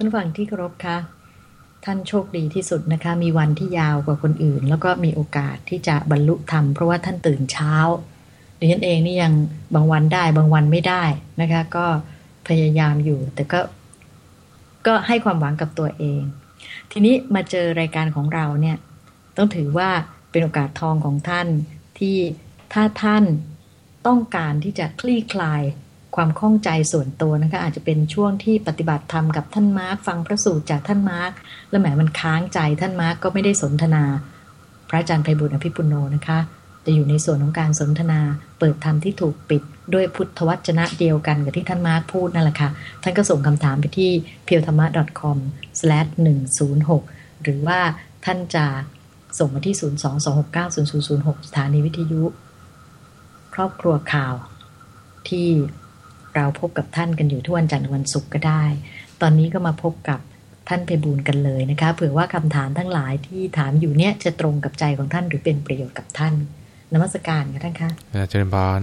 ท่านฟังที่เคารพคะท่านโชคดีที่สุดนะคะ มีวันที่ยาวกว่าคนอื่น แล้วก็มีโอกาสที่จะบรรลุธรรมเพราะว่าท่านตื่นเช้าดิฉันเองนี่ยังบางวันได้บางวันไม่ได้นะคะ ก็พยายามอยู่ แต่ก็ก็ให้ความหวังกับตัวเอง ทีนี้มาเจอรายการของเราเนี่ย ต้องถือว่าเป็นโอกาสทองของท่านที่ถ้าท่านต้องการที่จะคลี่คลาย ความข้องใจส่วนตัวนะคะ อาจจะเป็นช่วงที่ปฏิบัติธรรมกับท่านมาร์คฟังพระสูตรจากท่านมาร์คแล้วแหมมันค้างใจท่านมาร์คก็ไม่ได้สนทนา พระอาจารย์ไพบุญอภิปุโนนะคะ จะอยู่ในส่วนของการสนทนา เปิดธรรมที่ถูกปิดด้วยพุทธวจนะเดียวกันกับที่ท่านมาร์คพูดนั่นแหละค่ะ ท่านก็ส่งคำถามไปที่ p e w t h a m a c o m 106หรือว่าท่านจะส่งมาที่ 022690006 สถานีวิทยุ ครอบครัวข่าวที่ เราพบกับท่านกันอยู่ทุกวันจันทร์วันศุกร์ก็ได้ ตอนนี้ก็มาพบกับท่านเพบูลกันเลยนะคะเผื่อว่าคำถามทั้งหลายที่ถามอยู่เนี่ยจะตรงกับใจของท่านหรือเป็นประโยชน์กับท่านนมัสการค่ะท่านคะเจริญบอล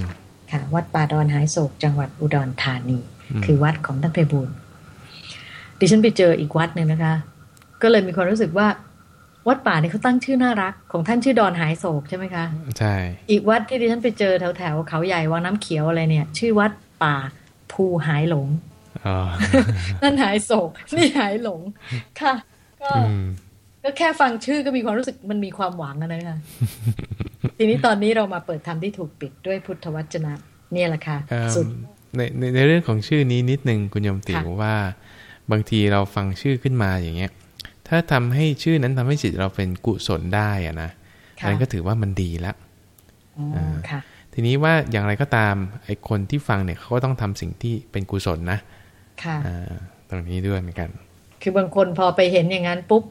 ค่ะ วัดป่าดอนหายโศกจังหวัดอุดรธานี คือวัดของท่านเพบูลดิฉันไปเจออีกวัดหนึ่งนะคะ ก็เลยมีความรู้สึกว่า วัดป่านี่เขาตั้งชื่อน่ารัก ของท่านชื่อดอนหายโศกใช่ไหมคะ ใช่ อีกวัดที่ดิฉันไปเจอแถวแถวเขาใหญ่วังน้ำเขียวอะไรเนี่ย ชื่อวัดป่า ภูหายหลงนั่นหายโศก นี่หายหลง ค่ะ ก็ก็แค่ฟังชื่อก็มีความรู้สึกมันมีความหวังนะคะทีนี้ตอนนี้เรามาเปิดธรรมที่ถูกปิดด้วยพุทธวจนะ เนี่ยแหละค่ะสุดในในในเรื่องของชื่อนี้นิดนึงคุณยมติวว่า บางทีเราฟังชื่อขึ้นมาอย่างเงี้ย ถ้าทำให้ชื่อนั้นทำให้จิตเราเป็นกุศลได้อะนะนั้นก็ถือว่ามันดีแล้วค่ะ ทีนี้ว่าอย่างไรก็ตามไอ้คนที่ฟังเนี่ยเขาก็ต้องทำสิ่งที่เป็นกุศลนะค่ะตรงนี้ด้วยเหมือนกัน คือบางคนพอไปเห็นอย่างนั้นปุ๊บ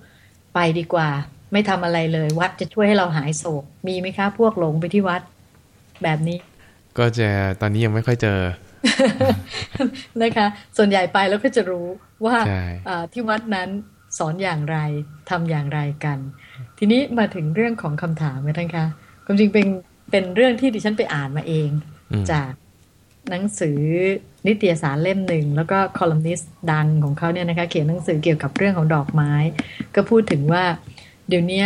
ไปดีกว่า ไม่ทำอะไรเลย วัดจะช่วยให้เราหายโศก มีไหมคะพวกหลงไปที่วัดแบบนี้ ก็จะตอนนี้ยังไม่ค่อยเจอนะคะ ส่วนใหญ่ไปแล้วก็จะรู้ว่าที่วัดนั้นสอนอย่างไรทำอย่างไรกัน ทีนี้มาถึงเรื่องของคำถามไหมท่านคะความจริงเป็น เป็นเรื่องที่ดิฉันไปอ่านมาเอง จากหนังสือนิตยสารเล่มหนึ่ง แล้วก็คอลัมนิสต์ดังของเขาเนี่ยนะคะเขียนหนังสือเกี่ยวกับเรื่องของดอกไม้ ก็พูดถึงว่าเดี๋ยวนี้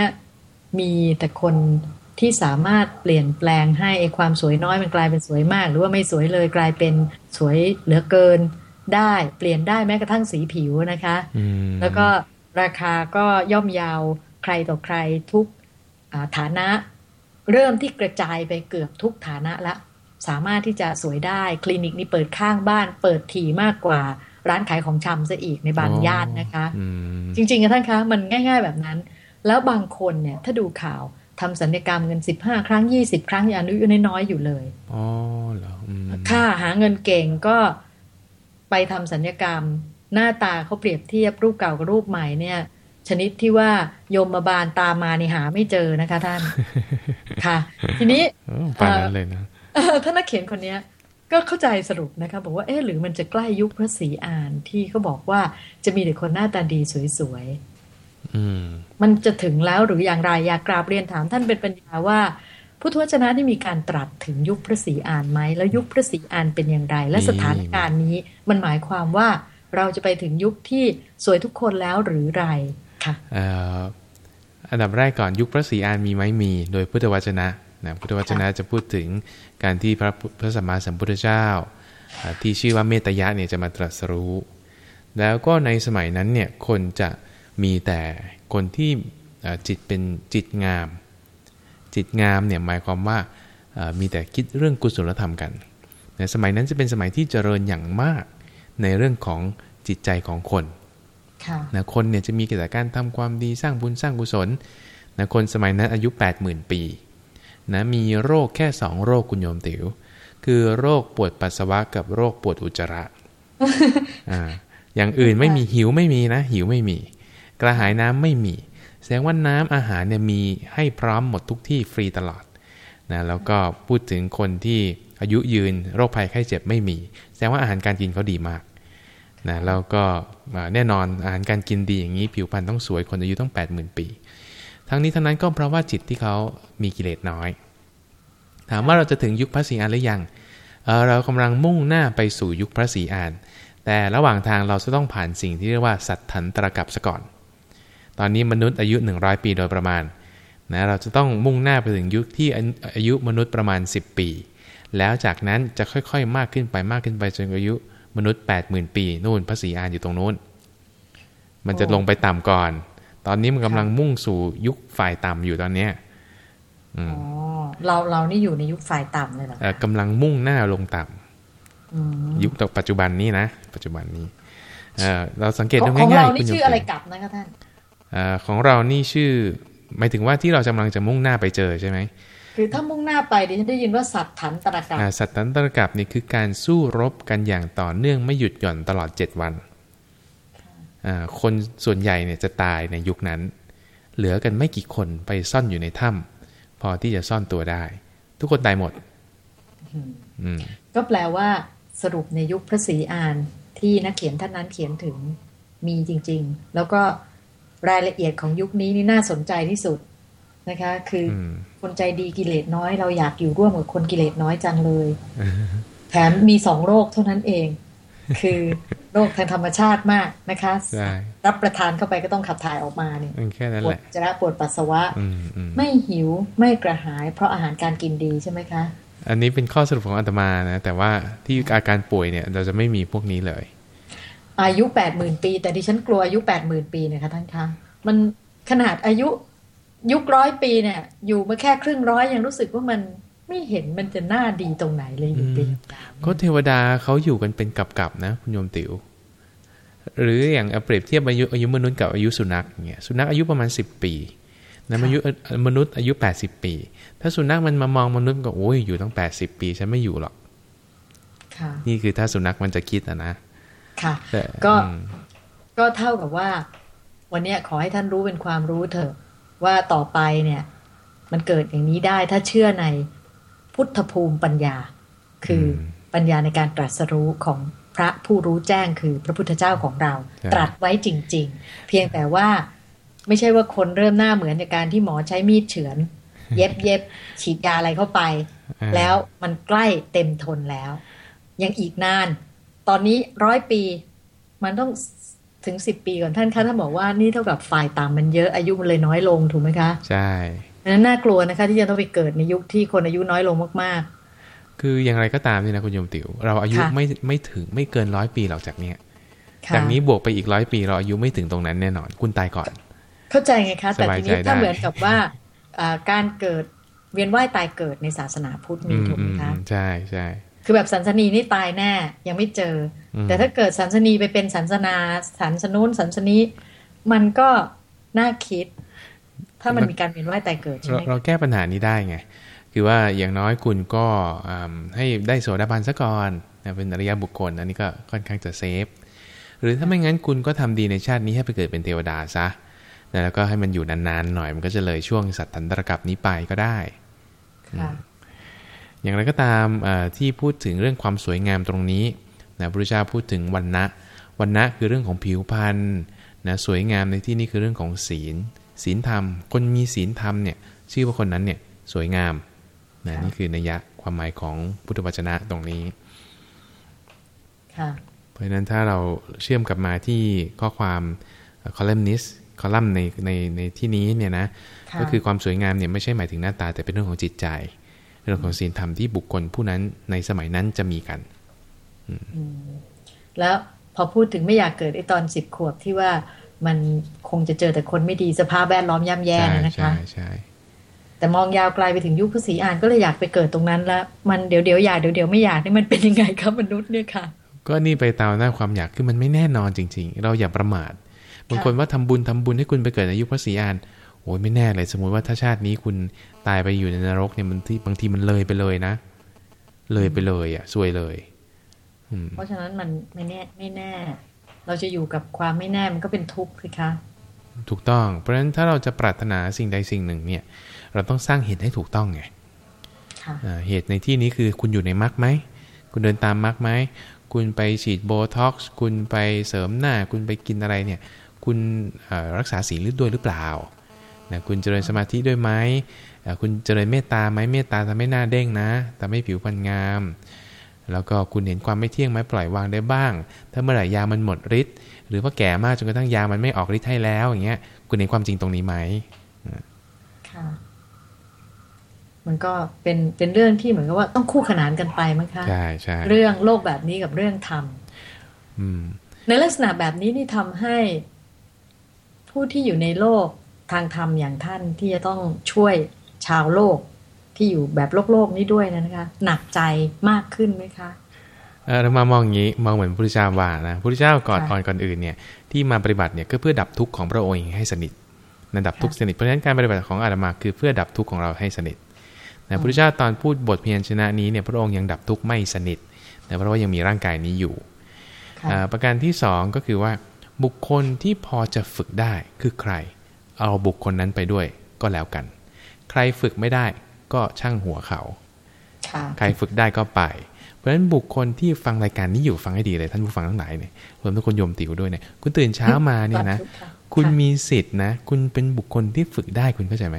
มีแต่คนที่สามารถเปลี่ยนแปลงให้ไอความสวยน้อยมันกลายเป็นสวยมาก หรือว่าไม่สวยเลยกลายเป็นสวยเหลือเกินได้เปลี่ยนได้แม้กระทั่งสีผิวนะคะ แล้วก็ราคาก็ย่อมยาวใครต่อใครทุกฐานะ เริ่มที่กระจายไปเกือบทุกฐานะละ สามารถที่จะสวยได้คลินิกนี้เปิดข้างบ้าน เปิดถี่มากกว่าร้านขายของชำซะอีกในบางย่านนะคะ จริงๆท่านคะ มันง่าย ๆ แบบนั้น แล้วบางคนเนี่ยถ้าดูข่าวทำสัญญกรรมเงินสิบห้าครั้งยี่สิบครั้งอย่างนุยน้อยอยู่เลยอ๋อเหรอค่าหาเงินเก่งก็ไปทำสัญญกรรม หน้าตาเขาเปรียบเทียบรูปเก่ากับรูปใหม่เนี่ย ชนิดที่ว่าโยมมาบาลตามมานี่หาไม่เจอนะคะท่าน ค่ะ ทีนี้ปานนั้นเลยนะท่านนักเขียนคนเนี้ย ก็เข้าใจสรุปนะคะบอกว่าเอ๊ะหรือมันจะใกล้ยุคพระศรีอานที่เขาบอกว่าจะมีแต่คนหน้าตาดีสวยๆมันจะถึงแล้วหรืออย่างไรอยากกราบเรียนถามท่านเป็นปัญญาว่าพุทธวจนะที่มีการตรัสถึงยุคพระศรีอานไหมแล้วยุคพระศรีอานเป็นอย่างไร และสถานการณ์นี้มันหมายความว่าเราจะไปถึงยุคที่สวยทุกคนแล้วหรือไร อันดับแรกก่อนยุคพระศรีอานมีไหมมี โดยพุทธวจนะนะพุทธวจนะจะพูดถึงการที่พระพระสัมมาสัมพุทธเจ้า ที่ชื่อว่าเมตยะเนี่ยจะมาตรัสรู้ แล้วก็ในสมัยนั้นเนี่ยคนจะมีแต่คนที่จิตเป็นจิตงาม จิตงามเนี่ยหมายความว่ามีแต่คิดเรื่องกุศลธรรมกันในสมัยนั้นจะเป็นสมัยที่เจริญอย่างมากในเรื่องของจิตใจของคน นะคนเนี่ยจะมีกิจการทำความดีสร้างบุญสร้างกุศลนะคนสมัยนั้นอายุ 80,000 ปีนะมีโรคแค่สองโรคคุณโยมติว๋ว คือโรคปวดปัสสาวะกับโรคปวดอุจจาระอ่าอย่างอื่นไม่มีหิวไม่มีนะ หิวไม่มี กระหายน้ำไม่มี แสดงว่าน้ำอาหารเนี่ยมีให้พร้อมหมดทุกที่ฟรีตลอดนะแล้วก็พูดถึงคนที่อายุยืนโรคภัยไข้เจ็บไม่มี แสดงว่าอาหารการกินเขาดีมาก นะแล้วก็แน่นอนอาหารการกินดีอย่างนี้ ผิวพรรณต้องสวยคนอายุต้อง 8 0,000 ปี ทั้งนี้ทั้งนั้นก็เพราะว่าจิตที่เขามีกิเลสน้อย ถามว่าเราจะถึงยุคพระศรีอานหรือยังเเรากำลังมุ่งหน้าไปสู่ยุคพระศรีอานแแต่ระหว่างทางเราจะต้องผ่านสิ่งที่เรียกว่าสัตถันตรกับซะก่อน ตอนนี้มนุษย์อายุ 100 ปีโดยประมาณนะเราจะต้องมุ่งหน้าไปถึงยุคที่อายุมนุษย์ประมาณ 10 ปี แล้วจากนั้นจะค่อยๆ มากขึ้นไปมากขึ้นไปจนอายุ มนุษย์ 80,000 ปีนู่นพระศรีอานอยู่ตรงนู้น มันจะลงไปต่ำก่อน ตอนนี้มันกำลังมุ่งสู่ยุคฝ่ายต่ำอยู่ตอนเนี้ยอ๋อเราเรานี่อยู่ในยุคฝ่ายต่ำเลยเหรอเอ่อกำลังมุ่งหน้าลงต่ำอืมยุคปัจจุบันนี้นะ ปัจจุบันนี้เอ่อเราสังเกตขดูองของง่ายเราๆนี่คุณโยมชื่ออะไรติกลับนะคะท่านเอ่อของเรานี่ชื่อหมายถึงว่าที่เรากำลังจะมุ่งหน้าไปเจอใช่ไหม คือถ้ามุ่งหน้าไปดิฉันได้ยินว่าสัตว์ถันตรกับอ่าสัตตันตรกับนี่คือการสู้รบกันอย่างต่อเนื่องไม่หยุดหย่อนตลอด7วันอ่าคนส่วนใหญ่เนี่ยจะตายในยุคนั้น เหลือกันไม่กี่คนไปซ่อนอยู่ในถ้ำพอที่จะซ่อนตัวได้ ทุกคนตายหมดอืมก็แปลว่าสรุปในยุคพระศรีอานที่นักเขียนท่านนั้นเขียนถึงมีจริง ๆ แล้วก็รายละเอียดของยุคนี้นี่น่าสนใจที่สุด นะคะ คืออมคนใจดีกิเลสน้อย เราอยากอยู่ร่วมกับคนกิเลสน้อยจังเลย แถมมีสองโรคเท่านั้นเอง คือโรคทางธรรมชาติมากนะคะใช่รับประทานเข้าไปก็ต้องขับถ่ายออกมาเนี่ยมันแค่นั้นปวแหดละจระปวดปัสสาวะอืมอืมไม่หิวไม่กระหาย เพราะอาหารการกินดีใช่ไหมคะ อันนี้เป็นข้อสรุปของอาตมานะ แต่ว่าที่อาการป่วยเนี่ย เราจะไม่มีพวกนี้เลย อายุแปดหมื่นปี แต่ดิฉันกลัวอายุแปดหมื่นปีนะคะท่านคะมันขนาดอายุ ยุคร้อยปีเนี่ย อยู่มาแค่ครึ่งร้อยยังรู้สึกว่ามันไม่เห็นมันจะน่าดีตรงไหนเลยอยู่เป็นก็เทวดาเขาอยู่กันเป็นกับๆนะ คุณโยมติ๋วหรืออย่างเอาเปรียบเทียบอายุอายุมนุษย์กับอายุสุนัขอย่างเงี้ยสุนัขอายุประมาณ 10 ปีนะอายุมนุษย์อายุ 80 ปี ถ้าสุนัขมันมามองมนุษย์ก็โอ้ยอยู่ตั้ง 80 ปีฉันไม่อยู่หรอกค่ะนี่คือถ้าสุนัขมันจะคิดอะนะค่ะแต่ก็อืมก็เท่ากับว่า วันเนี้ยขอให้ท่านรู้เป็นความรู้เถอะ ว่าต่อไปเนี่ย มันเกิดอย่างนี้ได้ถ้าเชื่อในพุทธภูมิปัญญา คืออปัญญาในการตรัสรู้ของพระผู้รู้แจ้งคือพระพุทธเจ้าของเรา ตรัสไว้จริง ๆ เพียงแต่ว่าไม่ใช่ว่าคนเริ่มหน้าเหมือนในการที่หมอใช้มีดเฉือน เย็บเย็บฉีดยาอะไรเข้าไปอ่าแล้วมันใกล้เต็มทนแล้ว ยังอีกนาน ตอนนี้ร้อยปี มันต้อง ถึงสิบปีก่อนท่านคะท่านบอกว่านี่เท่ากับฝ่ายต่ำมันเยอะอายุมันเลยน้อยลงถูกไหมคะ ใช่ดังนั้นน่ากลัวนะคะ ที่จะต้องไปเกิดในยุคที่คนอายุน้อยลงมากคืออย่างไรก็ตามนี่นะคุณโยมติ๋วเราอายุค่ะไม่ไม่ถึงไม่เกินร้อยปีหรอกจากเนี้ยๆค่ะจากนี้บวกไปอีกร้อยปี เราอายุไม่ถึงตรงนั้นแน่นอน คุณตายก่อน เข้าใจไงคะแต่สบายทีนี้ใจถ้าได้เหมือนกับว่าอ่าการเกิดเวียนว่ายตายเกิดในศาสนาพุทธมีอืมถูกไหอืมมคะใช่ใช่ คือแบบสันสนีนี่ตายแน่ ยังไม่เจออมแต่ถ้าเกิดสันสนีไปเป็นสันสนาสันสนุนสันสนี้มันก็น่าคิด ถ้ามันมีการเวียนว่ายตายเกิดใช่เราไหมเราแก้ปัญหานี้ได้ไง คือว่าอย่างน้อยคุณก็อืมให้ได้โสดาบันซะก่อนนะเป็นอริยบุคคลอันนี้ก็ค่อนข้างจะเซฟหรือถ้าไม่งั้นคุณก็ทำดีในชาตินี้ให้ไปเกิดเป็นเทวดาซะนะแล้วก็ให้มันอยู่นานๆหน่อยมันก็จะเลยช่วงสัตตันตรกับนี้ไปก็ได้ค่ะ อย่างไรก็ตามเอ่อที่พูดถึงเรื่องความสวยงามตรงนี้นะพระพุทธเจ้าพูดถึงวันนะวันนะคือเรื่องของผิวพรรณนะสวยงามในที่นี้คือเรื่องของศีล ศีลธรรม คนมีศีลธรรมเนี่ยชื่อว่าคนนั้นเนี่ยสวยงามนะนี่คือนัยยะความหมายของพุทธวจนะตรงนี้ค่ะเพราะฉะนั้นถ้าเราเชื่อมกลับมาที่ข้อความคอลัมนิสคอลัมน์ในในในที่นี้เนี่ยนะค่ะก็คือความสวยงามเนี่ยไม่ใช่หมายถึงหน้าตาแต่เป็นเรื่องของจิตใจ เรื่องของศีลธรรมที่บุคคลผู้นั้นในสมัยนั้นจะมีกันแล้วพอพูดถึงไม่อยากเกิดไอ้ตอนสิบขวบที่ว่ามันคงจะเจอแต่คนไม่ดีสภาพแวดล้อมย่ำแย่ใช่นะนะคะใช่ใช่แต่มองยาวไกลไปถึงยุคพระศรีอานก็เลยอยากไปเกิดตรงนั้นแล้ว มันเดี๋ยวเดี๋ยวอยากเดี๋ยวเดี๋ยวไม่อยากนี่มันเป็นยังไงครับมนุษย์เนี่ยค่ะ ก็นี่ไปตามหน้าความอยากคือมันไม่แน่นอนจริง ๆ เราอย่าประมาทบางคนว่าทำบุญทำบุญให้คุณไปเกิดในยุคพระศรีอานโอ้ยไม่แน่เลยสมมุติว่าถ้าชาตินี้คุณตายไปอยู่ในนรกเนี่ยมันที่บางทีมันเลยไปเลยนะ เลยไปเลยอะซวยเลยอืมเพราะฉะนั้นมันไม่แน่ไม่แน่ เราจะอยู่กับความไม่แน่มันก็เป็นทุกข์สิคะ ถูกต้อง เพราะฉะนั้นถ้าเราจะปรารถนาสิ่งใดสิ่งหนึ่งเนี่ย เราต้องสร้างเหตุให้ถูกต้องไงค่ะอ่าเหตุในที่นี้คือคุณอยู่ในมรรคไหม คุณเดินตามมรรคไหม คุณไปฉีดโบท็อกซ์คุณไปเสริมหน้า คุณไปกินอะไรเนี่ย คุณเอ่อรักษาศีลด้วยหรือเปล่า นะคุณเจริญสมาธิด้วยไหมเอ่อคุณเจริญเมตตาไหมเมตตาทำให้หน้าเด้งนะทำให้ผิวพรรณงาม แล้วก็คุณเห็นความไม่เที่ยงไหมปล่อยวางได้บ้าง ถ้าเมื่อไหร่ยามันหมดฤทธิ์หรือว่าแก่มากจนกระทั่งยามันไม่ออกฤทธิ์ให้แล้วอย่างเงี้ย คุณเห็นความจริงตรงนี้ไหมค่ะมันก็เป็นเป็นเรื่องที่เหมือนกับว่าต้องคู่ขนานกันไปมั้งคะใช่ใช่เรื่องโลกแบบนี้กับเรื่องธรรมอืมในลักษณะแบบนี้นี่ทำให้ผู้ที่อยู่ในโลก ทางธรรมอย่างท่านที่จะต้องช่วยชาวโลกที่อยู่แบบโลกโลกนี้ด้วยนะคะ หนักใจมากขึ้นไหมคะเออเรามามองอย่างนี้มองเหมือนพระพุทธเจ้าว่านะพระพุทธเจ้าก่อนค่ะก่อนก่อนอื่นเนี่ยที่มาปฏิบัติเนี่ยก็เพื่อดับทุกข์ของพระองค์เองให้สนิทนะดับทุกข์สนิทเพราะฉะนั้นการปฏิบัติของอาตมาคือเพื่อดับทุกข์ของเราให้สนิทนะพระพุทธเจ้าตอนพูดบทเพียรชนะนี้เนี่ยพระองค์ยังดับทุกข์ไม่สนิทนะเพราะว่ายังมีร่างกายนี้อยู่ค่ะอ่าประการที่สองก็คือว่าบุคคลที่พอจะฝึกได้คือใคร เอาบุคคลนั้นไปด้วยก็แล้วกัน ใครฝึกไม่ได้ก็ช่างหัวเขาค่ะใครฝึกได้ก็ไป เพราะฉะนั้นบุคคลที่ฟังรายการนี้อยู่ฟังให้ดีเลยท่านผู้ฟังทั้งหลายเนี่ยรวมทั้งคนโยมติ๋วด้วยเนี่ยคุณตื่นเช้ามาเนี่ยนะสาธุค่ะคุณค่ะมีสิทธิ์นะ คุณเป็นบุคคลที่ฝึกได้คุณเข้าใจไหม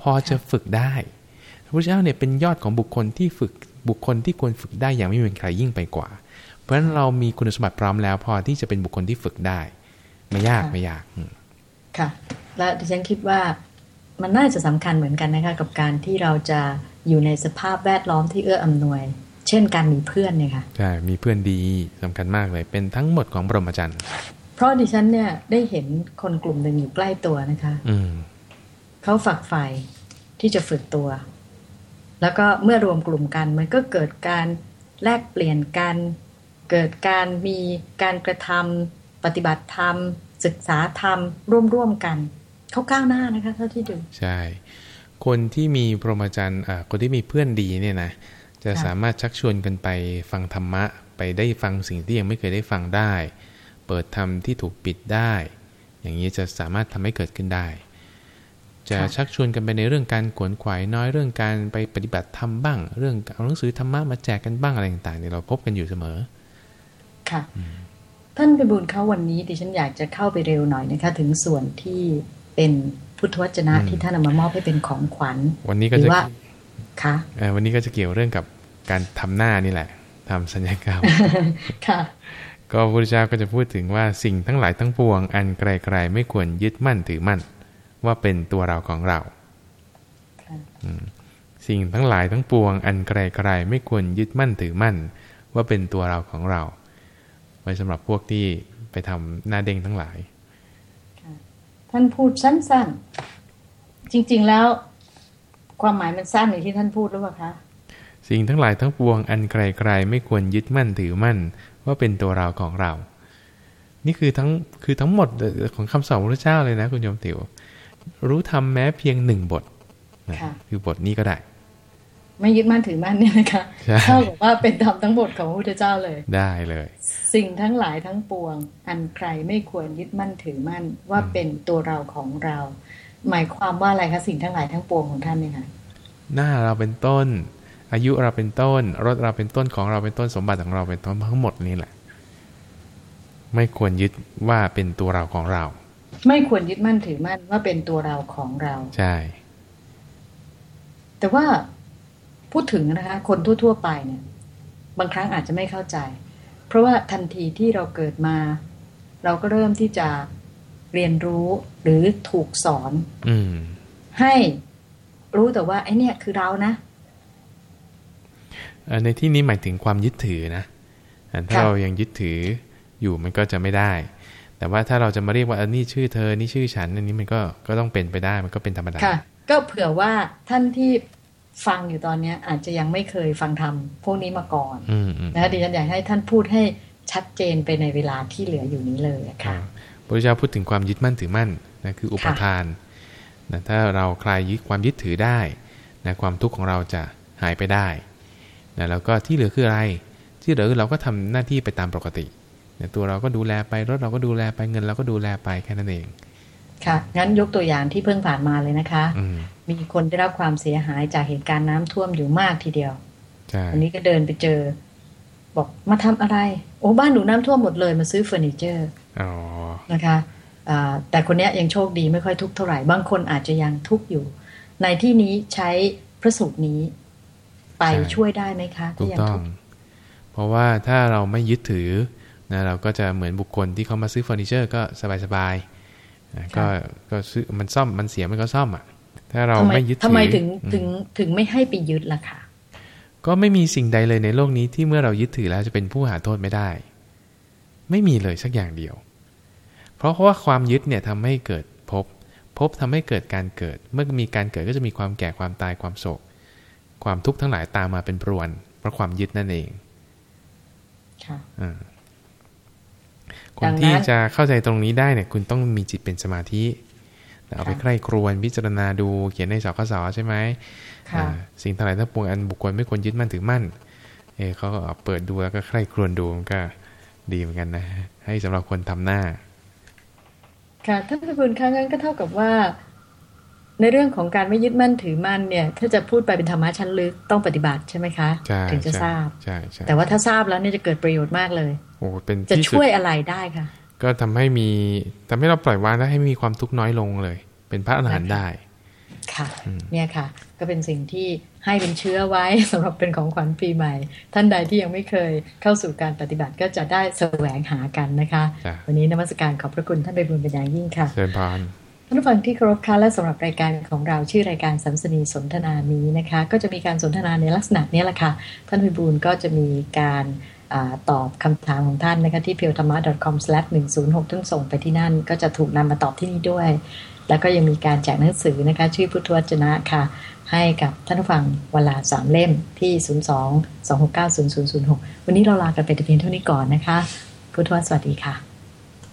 พอจะฝึกได้พระพุทธเจ้าเนี่ยเป็นยอดของบุคคลที่ฝึกบุคคลที่ควรฝึกได้อย่างไม่มีใครยิ่งไปกว่า เพราะฉะนั้นเรามีคุณสมบัติพร้อมแล้ว พอที่จะเป็นบุคคลที่ฝึกได้ ไม่ยากไม่ยากอืม ค่ะ และดิฉันคิดว่ามันน่าจะสำคัญเหมือนกันนะคะกับการที่เราจะอยู่ในสภาพแวดล้อมที่เอื้ออำนวย เช่นการมีเพื่อนเนี่ยค่ะใช่มีเพื่อนดีสำคัญมากเลย เป็นทั้งหมดของบรมจันทร์เพราะดิฉันเนี่ยได้เห็นคนกลุ่มหนึ่งอยู่ใกล้ตัวนะคะ อืมเขาฝักใฝ่ที่จะฝึกตัว แล้วก็เมื่อรวมกลุ่มกันมันก็เกิดการแลกเปลี่ยนกัน เกิดการมีการกระทำปฏิบัติธรรม ศึกษาธรรมร่วมๆกันเขาก้าวหน้านะคะเท่าที่ดูใช่ คนที่มีพรหมจรรย์อ่าคนที่มีเพื่อนดีเนี่ยนะจะค่ะสามารถชักชวนกันไปฟังธรรมะ ไปได้ฟังสิ่งที่ยังไม่เคยได้ฟังได้ เปิดธรรมที่ถูกปิดได้ อย่างนี้จะสามารถทำให้เกิดขึ้นได้ จะชักชวนกันไปในเรื่องการขวนขวายน้อยเรื่องการไปปฏิบัติธรรมบ้าง เรื่องเอาหนังสือธรรมะมาแจกกันบ้างอะไรต่างๆเนี่ยเราพบกันอยู่เสมอค่ะ ท่านไปบุญเขาวันนี้ดิฉันอยากจะเข้าไปเร็วหน่อยนะคะ ถึงส่วนที่เป็นพุทธวจนะอืมที่ท่านเอามามอบให้เป็นของขวัญ วันนี้หก็รืจะอว่าค่ะเอ่อวันนี้ก็จะเกี่ยวเรื่องกับการทำหน้านี่แหละทำสัญญกรรมค่ะก็พระพุทธเจ้าก็จะพูดถึงว่าสิ่งทั้งหลายทั้งปวง อันไกลๆไม่ควรยึดมั่นถือมั่น ว่าเป็นตัวเราของเราค่ะอืมสิ่งทั้งหลายทั้งปวง อันไกลๆไม่ควรยึดมั่นถือมั่น ว่าเป็นตัวเราของเราไว้สำหรับพวกที่ไปทำหน้าเด้งทั้งหลาย ท่านพูดสั้นๆ จริง ๆแล้ว ความหมายมันสั้นอย่างที่ท่านพูดหรือเปล่าคะ สิ่งทั้งหลายทั้งปวงอันไกลๆไม่ควรยึดมั่นถือมั่น ว่าเป็นตัวเราของเรา นี่คือทั้งคือทั้งหมดของคำสอนพระพุทธเจ้าเลยนะคุณโยมติว๋วรู้ทำแม้เพียงหนึ่งบทนะค่ะคือบทนี้ก็ได้ ไม่ยึดมั่นถือมั่นเนี่ยนะคะใช่เท่ากับว่าเป็นธรรมทั้งหมดของพระพุทธเจ้าเลย ได้เลย สิ่งทั้งหลายทั้งปวง อันใครไม่ควรยึดมั่นถือมั่นว่าเป็นตัวเราของเรา หมายความว่าอะไรคะสิ่งทั้งหลายทั้งปวงของท่านเนี่ยค่ะหน้าเราเป็นต้น อายุเราเป็นต้น รถเราเป็นต้นของเราเป็นต้นสมบัติของเราเป็นต้นทั้งหมดนี้แหละ ไม่ควรยึดว่าเป็นตัวเราของเรา ไม่ควรยึดมั่นถือมั่นว่าเป็นตัวเราของเรา ใช่ แต่ว่า พูดถึงนะคะ คนทั่ว ๆ ไปเนี่ย บางครั้งอาจจะไม่เข้าใจ เพราะว่าทันทีที่เราเกิดมา เราก็เริ่มที่จะเรียนรู้หรือถูกสอนอืมให้รู้แต่ว่าไอ้เนี่ยคือเรานะเอ่อในที่นี้หมายถึงความยึดถือนะอ่าถ้าค่ะเรายังยึดถืออยู่มันก็จะไม่ได้ แต่ว่าถ้าเราจะมาเรียกว่าเออนี่ชื่อเธอ นี่ชื่อฉันอันนี้มันก็ก็ต้องเป็นไปได้มันก็เป็นธรรมดาค่ะก็เผื่อว่าท่านที่ ฟังอยู่ตอนเนี้ยอาจจะยังไม่เคยฟังธรรมพวกนี้มาก่อนอืมอืมนะคะดิฉันอยากให้ท่านพูดให้ชัดเจนไปในเวลาที่เหลืออยู่นี้เลยอะค่ะอ่าพระพุทธเจ้าพูดถึงความยึดมั่นถือมั่นนะคืออุปทานนะถ้าเราคลายยึดความยึดถือได้นะความทุกข์ของเราจะหายไปได้นะแล้วก็ที่เหลือคืออะไร ที่เหลือคือเราก็ทำหน้าที่ไปตามปกตินะตัวเราก็ดูแลไปรถเราก็ดูแลไปเงินเราก็ดูแลไปแค่นั้นเอง ค่ะ งั้นยกตัวอย่างที่เพิ่งผ่านมาเลยนะคะอืมมีคนได้รับความเสียหายจากเหตุการณ์น้ำท่วมอยู่มากทีเดียวใช่วันนี้ก็เดินไปเจอ บอกมาทำอะไร โอ้บ้านหนูน้ำท่วมหมดเลยมาซื้อเฟอร์นิเจอร์อ๋อนะคะอ่าแต่คนเนี้ยยังโชคดีไม่ค่อยทุกข์เท่าไหร่ บางคนอาจจะยังทุกข์อยู่ ในที่นี้ใช้พระสูตรนี้ ไปช่วยได้ไหมคะถูที่กยังต้องทุกข์เพราะว่าถ้าเราไม่ยึดถือนะเราก็จะเหมือนบุคคลที่เขามาซื้อเฟอร์นิเจอร์ก็สบายๆนะ ก็ก็ซื้อมันซ่อมมันเสียมันก็ซ่อมอะ ถ้าเราไม่ยึดถือทำไมถึงถึงถึงไม่ให้ไปยึดล่ะคะก็ไม่มีสิ่งใดเลยในโลกนี้ที่เมื่อเรายึดถือแล้วจะเป็นผู้หาโทษไม่ได้ ไม่มีเลยสักอย่างเดียว เพราะว่าความยึดเนี่ยทำให้เกิดพบพบทำให้เกิดการเกิด เมื่อมีการเกิดก็จะมีความแก่ความตายความโศก ความทุกข์ทั้งหลายตามมาเป็นปรวน เพราะความยึดนั่นเอง ค นที่จะเข้าใจตรงนี้ได้เนี่ย คุณต้องมีจิตเป็นสมาธิเอาไปใคร่ครวญพิจารณาดูเขียนในสคสใช่ไหมสิ่งทั้งหลายทั้งปวงอันบุคคลไม่ควรยึดมั่นถือมั่น เอเขาก็เปิดดูแล้วก็ใคร่ครวญดูมันก็ดีเหมือนกันนะ ให้สำหรับคนทำหน้า ค่ะท่านผู้ครั้งนั้นก็เท่ากับว่า ในเรื่องของการไม่ยึดมั่นถือมั่นเนี่ย ถ้าจะพูดไปเป็นธรรมะชั้นลึกต้องปฏิบัติใช่ไหมคะถึงจะทราบใช่ใช่แต่ว่าถ้าทราบแล้วนี่จะเกิดประโยชน์มากเลยโอ้เป็นจะช่วยอะไรได้ค่ะ ก็ทำให้มีทำให้เราปล่อยวางได้ให้มีความทุกข์น้อยลงเลย เป็นพระอรหันต์ได้ ค่ะ เนี่ยค่ะ ก็เป็นสิ่งที่ให้เป็นเชื้อไว้สำหรับเป็นของขวัญปีใหม่ ท่านใดที่ยังไม่เคยเข้าสู่การปฏิบัติก็จะได้แสวงหากันนะคะ วันนี้นมัสการขอบพระคุณท่านไปบุญเป็นอย่างยิ่งค่ะเชิญพาน ท่านผู้ฟังที่เคารพค่ะและสำหรับรายการของเราชื่อรายการสัมสนีสนทนานี้นะคะ ก็จะมีการสนทนาในลักษณะนี้แหละค่ะ ท่านพิบูลก็จะมีการอตอบคำถามของท่านนะคะที่ p พ e w t h a m a c o m 1 0 6ท่านส่งไปที่นั่น ก็จะถูกนำมาตอบที่นี่ด้วย แล้วก็ยังมีการแจกหนังสือนะคะ ชื่อพุทธวจนะค่ะ ให้กับท่านผู้ฟังเวลาสามเล่มที่ 02 269 0006 วันนี้เราลากันไปแต่เพียงเท่านี้ก่อนนะคะ พุทธวสวัสดีค่ะ